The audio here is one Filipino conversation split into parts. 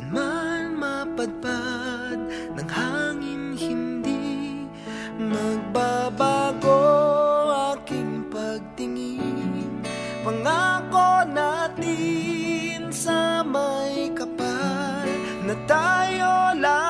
aking taglay San man mapadpad ng hangin hindi. Magbabago aking pagtingin. Pangako natin sa may kapal Na tayo lamang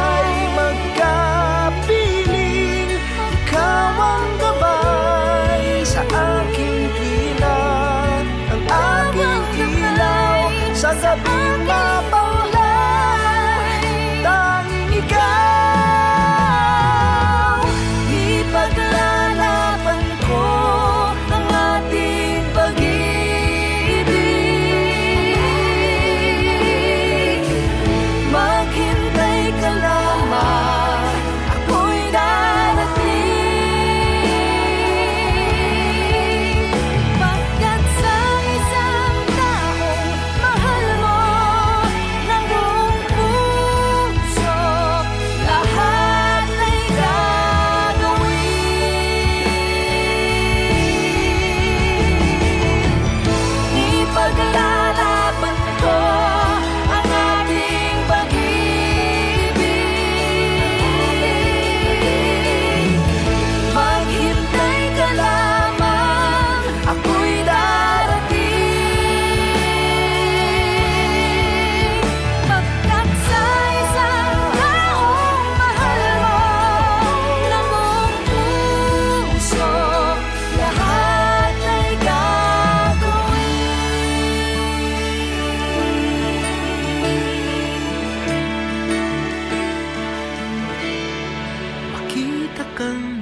更。